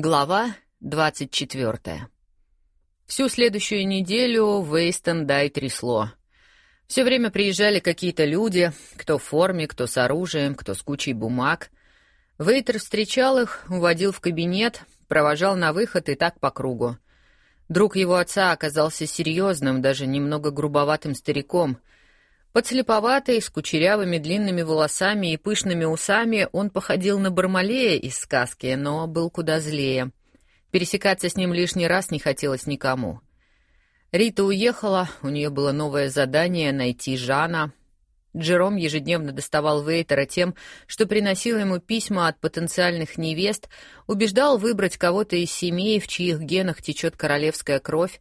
Глава 24. Всю следующую неделю Вейстон дай трясло. Все время приезжали какие-то люди, кто в форме, кто с оружием, кто с кучей бумаг. Вейтер встречал их, уводил в кабинет, провожал на выход и так по кругу. Друг его отца оказался серьезным, даже немного грубоватым стариком — Подслеповатый, с кучерявыми длинными волосами и пышными усами, он походил на Бармалея из сказки, но был куда злее. Пересекаться с ним лишний раз не хотелось никому. Рита уехала, у нее было новое задание — найти Жана. Джером ежедневно доставал Вейтера тем, что приносил ему письма от потенциальных невест, убеждал выбрать кого-то из семей, в чьих генах течет королевская кровь,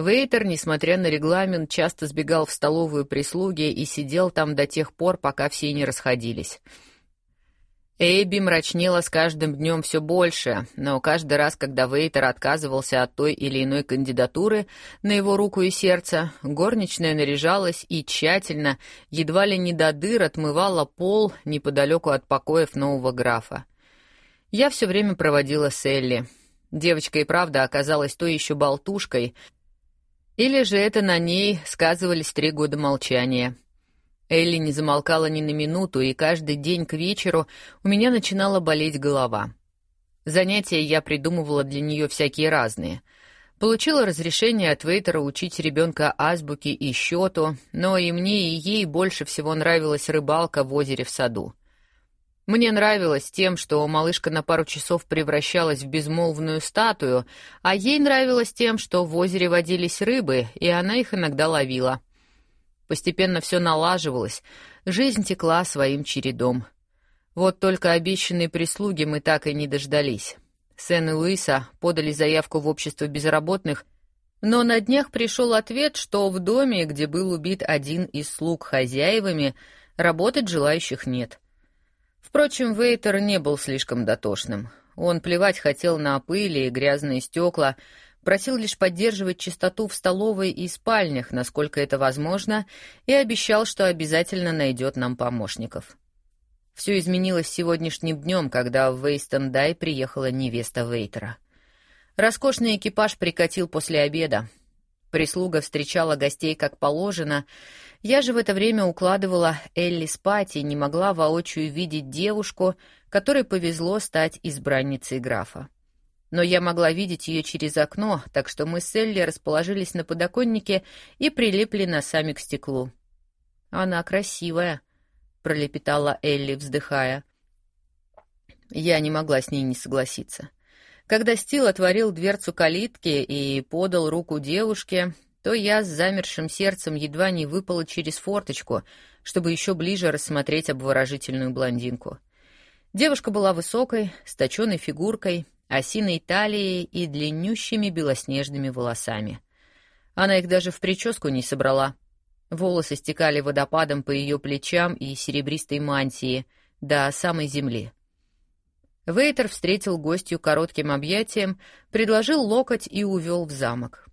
Вейтер, несмотря на регламент, часто сбегал в столовую прислуги и сидел там до тех пор, пока все не расходились. Эйби мрачнела с каждым днем все больше, но каждый раз, когда Вейтер отказывался от той или иной кандидатуры на его руку и сердце, горничная наряжалась и тщательно, едва ли не до дыр, отмывала пол неподалеку от покоев нового графа. Я все время проводила с Элли. Девочка и правда оказалась той еще болтушкой — или же это на ней сказывались три года молчания. Элли не замолкала ни на минуту, и каждый день к вечеру у меня начинала болеть голова. Занятия я придумывала для нее всякие разные. Получила разрешение от Вейтера учить ребенка азбуке и счету, но и мне, и ей больше всего нравилась рыбалка в озере в саду. Мне нравилось тем, что малышка на пару часов превращалась в безмолвную статую, а ей нравилось тем, что в озере водились рыбы, и она их иногда ловила. Постепенно все налаживалось, жизнь текла своим чередом. Вот только обещанные прислуги мы так и не дождались. Сен и Луиса подали заявку в общество безработных, но на днях пришел ответ, что в доме, где был убит один из слуг хозяевами, работать желающих нет — Впрочем, Вейтер не был слишком дотошным. Он плевать хотел на пыли и грязные стекла, просил лишь поддерживать чистоту в столовой и спальнях, насколько это возможно, и обещал, что обязательно найдет нам помощников. Все изменилось сегодняшним днем, когда в Вейстон-Дай приехала невеста Вейтера. Роскошный экипаж прикатил после обеда. Прислуга встречала гостей как положено, я же в это время укладывала Элли спать и не могла воочию видеть девушку, которой повезло стать избранницей графа. Но я могла видеть ее через окно, так что мы с Элли расположились на подоконнике и прилипли носами к стеклу. «Она красивая», — пролепетала Элли, вздыхая. Я не могла с ней не согласиться. Когда Стил отворил дверцу калитки и подал руку девушке, то я с замершим сердцем едва не выпала через форточку, чтобы еще ближе рассмотреть обворожительную блондинку. Девушка была высокой, с точенной фигуркой, осиной талией и длиннющими белоснежными волосами. Она их даже в прическу не собрала. Волосы стекали водопадом по ее плечам и серебристой мантии до самой земли. Вейтер встретил гостью коротким объятием, предложил локоть и увел в замок.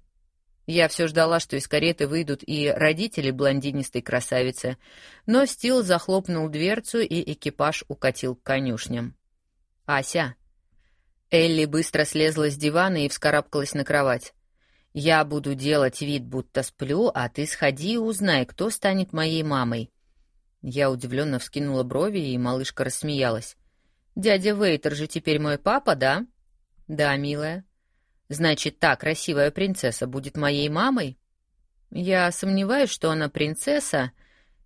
Я все ждала, что из кареты выйдут и родители блондинистой красавицы, но Стил захлопнул дверцу, и экипаж укатил к конюшням. «Ася!» Элли быстро слезла с дивана и вскарабкалась на кровать. «Я буду делать вид, будто сплю, а ты сходи и узнай, кто станет моей мамой». Я удивленно вскинула брови, и малышка рассмеялась. «Дядя Вейтер же теперь мой папа, да?» «Да, милая». Значит, та красивая принцесса будет моей мамой? Я сомневаюсь, что она принцесса,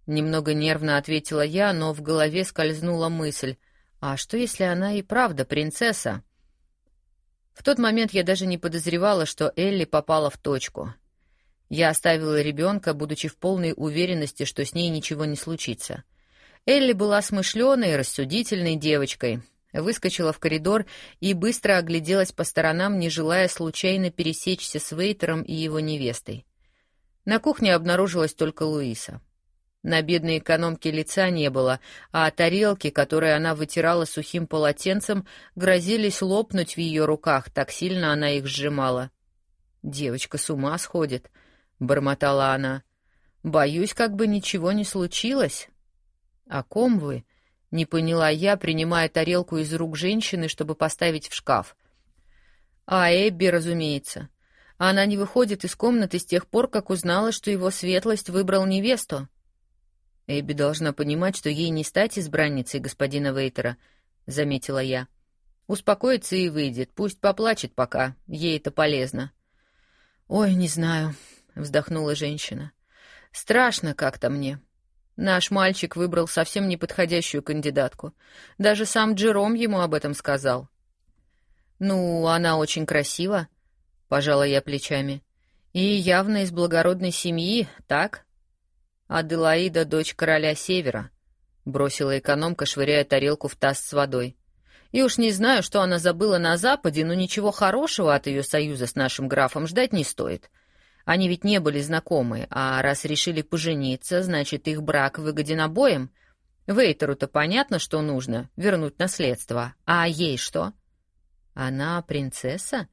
немного нервно ответила я, но в голове скользнула мысль: а что если она и правда принцесса? В тот момент я даже не подозревала, что Элли попала в точку. Я оставила ребенка, будучи в полной уверенности, что с ней ничего не случится. Элли была смышленой, рассудительной девочкой, Выскочила в коридор и быстро огляделась по сторонам, не желая случайно пересечься с Вейтером и его невестой. На кухне обнаружилась только Луиса. На бедной экономке лица не было, а тарелки, которые она вытирала сухим полотенцем, грозились лопнуть в ее руках, так сильно она их сжимала. «Девочка с ума сходит», — бормотала она. «Боюсь, как бы ничего не случилось». «О ком вы?» Не поняла я, принимая тарелку из рук женщины, чтобы поставить в шкаф. А Эбби, разумеется. Она не выходит из комнаты с тех пор, как узнала, что его светлость выбрал невесту. Эбби должна понимать, что ей не стать избранницей господина Вейтера, — заметила я. Успокоится и выйдет, пусть поплачет пока, ей это полезно. — Ой, не знаю, — вздохнула женщина. — Страшно как-то мне. Наш мальчик выбрал совсем неподходящую кандидатку. Даже сам Джером ему об этом сказал. — Ну, она очень красива, — пожала я плечами. — И явно из благородной семьи, так? — Аделаида — дочь короля Севера, — бросила экономка, швыряя тарелку в таз с водой. — И уж не знаю, что она забыла на Западе, но ничего хорошего от ее союза с нашим графом ждать не стоит. — они ведь не были знакомы, а раз решили пожениться, значит, их брак выгоден обоим. Вейтеру-то понятно, что нужно — вернуть наследство. А ей что? Она принцесса?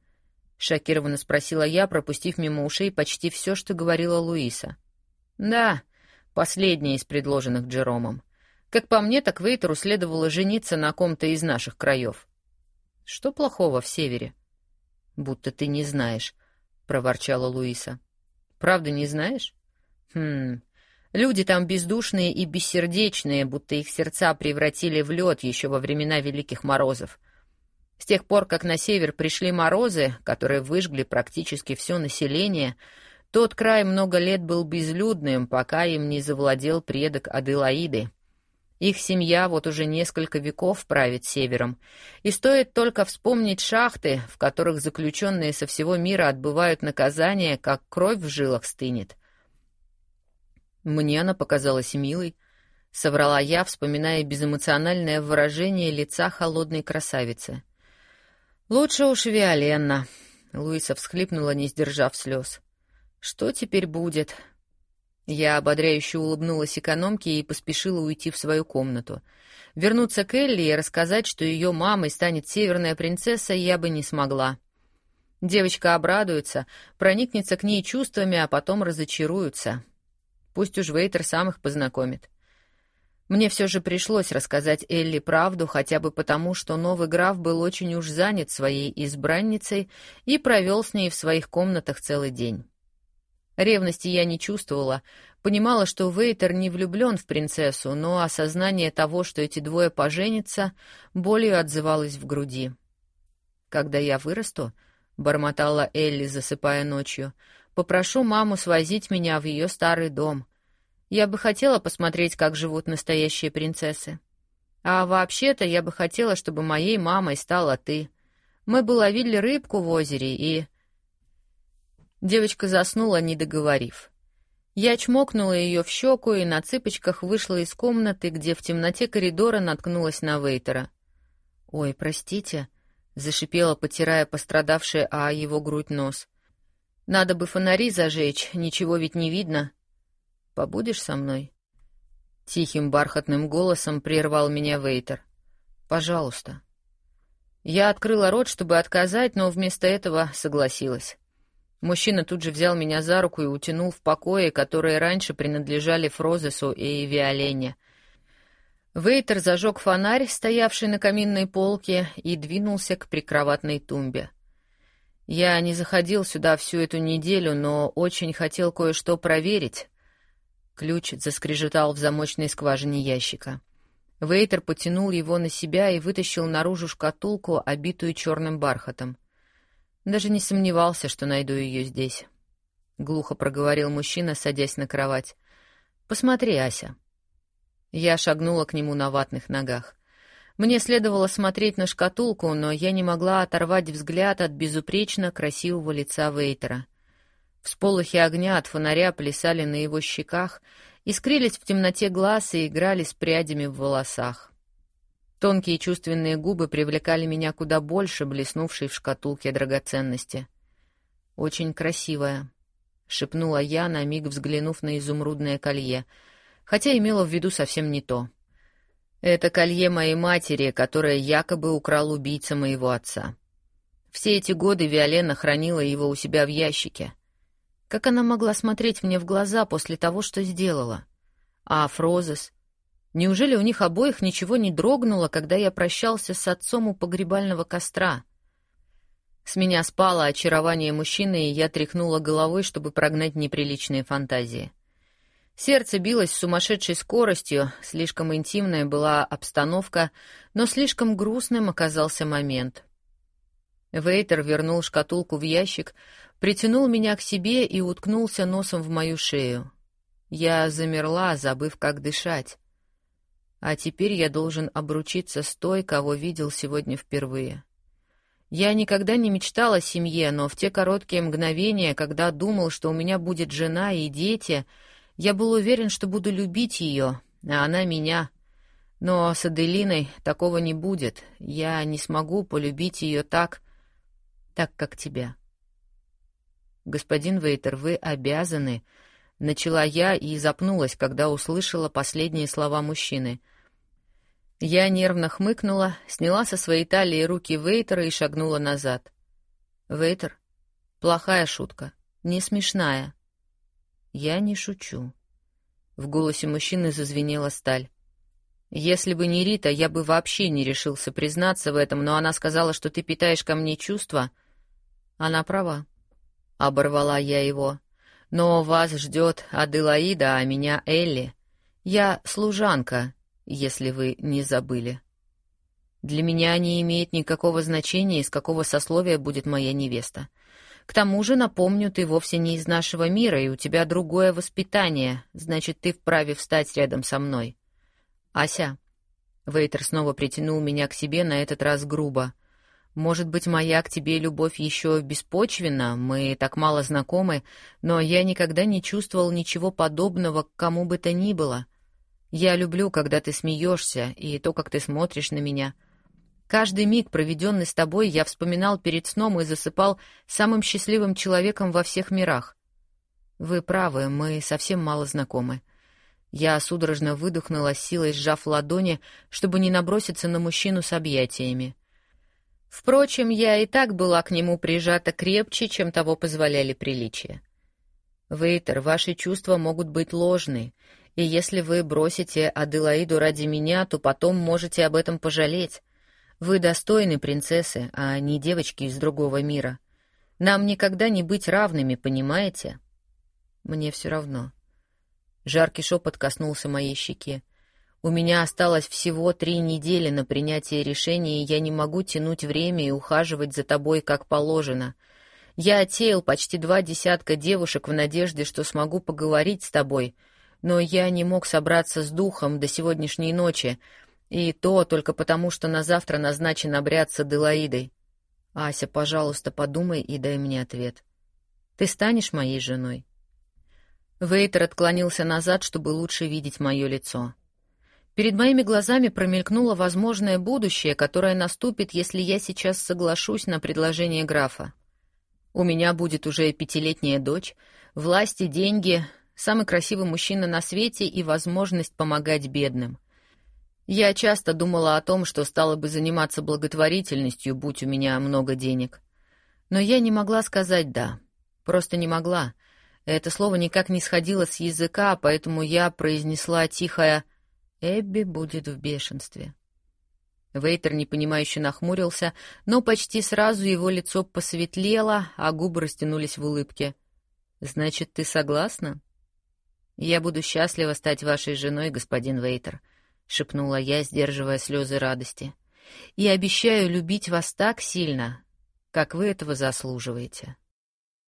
Шокированно спросила я, пропустив мимо ушей почти все, что говорила Луиса. Да, последняя из предложенных Джеромом. Как по мне, так Вейтеру следовало жениться на ком-то из наших краев. Что плохого в севере? Будто ты не знаешь проворчала Луиса. Правда не знаешь? Хм. Люди там бездушные и бессердечные, будто их сердца превратили в лед еще во времена великих морозов. С тех пор, как на север пришли морозы, которые выжгли практически все население, тот край много лет был безлюдным, пока им не завладел предок Аделаиды. Их семья вот уже несколько веков правит севером, и стоит только вспомнить шахты, в которых заключенные со всего мира отбывают наказание, как кровь в жилах стынет. Мне она показалась милой, — соврала я, вспоминая безэмоциональное выражение лица холодной красавицы. «Лучше уж Виоленна», — Луиса всхлипнула, не сдержав слез. «Что теперь будет?» Я ободряюще улыбнулась экономке и поспешила уйти в свою комнату. Вернуться к Элли и рассказать, что ее мамой станет северная принцесса, я бы не смогла. Девочка обрадуется, проникнется к ней чувствами, а потом разочаруется. Пусть уж Вейтер сам их познакомит. Мне все же пришлось рассказать Элли правду, хотя бы потому, что новый граф был очень уж занят своей избранницей и провел с ней в своих комнатах целый день. Ревности я не чувствовала, понимала, что Вейтер не влюблен в принцессу, но осознание того, что эти двое поженятся, болью отзывалось в груди. «Когда я вырасту», — бормотала Элли, засыпая ночью, — «попрошу маму свозить меня в ее старый дом. Я бы хотела посмотреть, как живут настоящие принцессы. А вообще-то я бы хотела, чтобы моей мамой стала ты. Мы бы ловили рыбку в озере и...» Девочка заснула, не договорив. Я чмокнула ее в щеку и на цыпочках вышла из комнаты, где в темноте коридора наткнулась на Вейтера. «Ой, простите», — зашипела, потирая пострадавший а его грудь нос. «Надо бы фонари зажечь, ничего ведь не видно. Побудешь со мной?» Тихим бархатным голосом прервал меня Вейтер. «Пожалуйста». Я открыла рот, чтобы отказать, но вместо этого согласилась. Мужчина тут же взял меня за руку и утянул в покои, которые раньше принадлежали Фрозесу и Виолене. Вейтер зажег фонарь, стоявший на каминной полке, и двинулся к прикроватной тумбе. Я не заходил сюда всю эту неделю, но очень хотел кое-что проверить. Ключ заскрежетал в замочной скважине ящика. Вейтер потянул его на себя и вытащил наружу шкатулку, обитую черным бархатом. Даже не сомневался, что найду ее здесь. Глухо проговорил мужчина, садясь на кровать. «Посмотри, Ася». Я шагнула к нему на ватных ногах. Мне следовало смотреть на шкатулку, но я не могла оторвать взгляд от безупречно красивого лица Вейтера. Всполохи огня от фонаря плясали на его щеках, искрились в темноте глаз и играли с прядями в волосах. Тонкие чувственные губы привлекали меня куда больше, блеснувшей в шкатулке драгоценности. «Очень красивая», — шепнула я, на миг взглянув на изумрудное колье, хотя имела в виду совсем не то. «Это колье моей матери, которое якобы украл убийца моего отца. Все эти годы Виолена хранила его у себя в ящике. Как она могла смотреть мне в глаза после того, что сделала? А Фрозес? Неужели у них обоих ничего не дрогнуло, когда я прощался с отцом у погребального костра? С меня спало очарование мужчины, и я тряхнула головой, чтобы прогнать неприличные фантазии. Сердце билось с сумасшедшей скоростью, слишком интимная была обстановка, но слишком грустным оказался момент. Вейтер вернул шкатулку в ящик, притянул меня к себе и уткнулся носом в мою шею. Я замерла, забыв, как дышать. А теперь я должен обручиться с той, кого видел сегодня впервые. Я никогда не мечтал о семье, но в те короткие мгновения, когда думал, что у меня будет жена и дети, я был уверен, что буду любить ее, а она меня. Но с Аделиной такого не будет. Я не смогу полюбить ее так, так как тебя. Господин Вейтер, вы обязаны, начала я и запнулась, когда услышала последние слова мужчины. Я нервно хмыкнула, сняла со своей талии руки Вейтера и шагнула назад. Вейтер, плохая шутка, не смешная. Я не шучу. В голосе мужчины зазвенела сталь. Если бы не Рита, я бы вообще не решился признаться в этом, но она сказала, что ты питаешь ко мне чувства. Она права. Оборвала я его. Но вас ждет Аделаида, а меня Элли. Я служанка, если вы не забыли. Для меня не имеет никакого значения, из какого сословия будет моя невеста. К тому же, напомню, ты вовсе не из нашего мира, и у тебя другое воспитание, значит, ты вправе встать рядом со мной. Ася. Вейтер снова притянул меня к себе, на этот раз грубо. Может быть, моя к тебе любовь еще беспочвенна, мы так мало знакомы, но я никогда не чувствовал ничего подобного к кому бы то ни было. Я люблю, когда ты смеешься, и то, как ты смотришь на меня. Каждый миг, проведенный с тобой, я вспоминал перед сном и засыпал самым счастливым человеком во всех мирах. Вы правы, мы совсем мало знакомы. Я судорожно выдохнула, силой сжав ладони, чтобы не наброситься на мужчину с объятиями. Впрочем, я и так была к нему прижата крепче, чем того позволяли приличия. Вейтер, ваши чувства могут быть ложны, и если вы бросите Аделаиду ради меня, то потом можете об этом пожалеть. Вы достойны принцессы, а не девочки из другого мира. Нам никогда не быть равными, понимаете? Мне все равно. Жаркий шепот коснулся моей щеки. У меня осталось всего три недели на принятие решения, и я не могу тянуть время и ухаживать за тобой как положено. Я отсеял почти два десятка девушек в надежде, что смогу поговорить с тобой — но я не мог собраться с духом до сегодняшней ночи, и то только потому, что на завтра назначен обряд с Аделаидой. Ася, пожалуйста, подумай и дай мне ответ. Ты станешь моей женой? Вейтер отклонился назад, чтобы лучше видеть мое лицо. Перед моими глазами промелькнуло возможное будущее, которое наступит, если я сейчас соглашусь на предложение графа. У меня будет уже пятилетняя дочь, власть и деньги, самый красивый мужчина на свете и возможность помогать бедным. Я часто думала о том, что стала бы заниматься благотворительностью, будь у меня много денег. Но я не могла сказать «да». Просто не могла. Это слово никак не сходило с языка, поэтому я произнесла тихое «Эбби будет в бешенстве». Вейтер непонимающе нахмурился, но почти сразу его лицо посветлело, а губы растянулись в улыбке. «Значит, ты согласна?» «Я буду счастлива стать вашей женой, господин Вейтер», — шепнула я, сдерживая слезы радости. «И обещаю любить вас так сильно, как вы этого заслуживаете».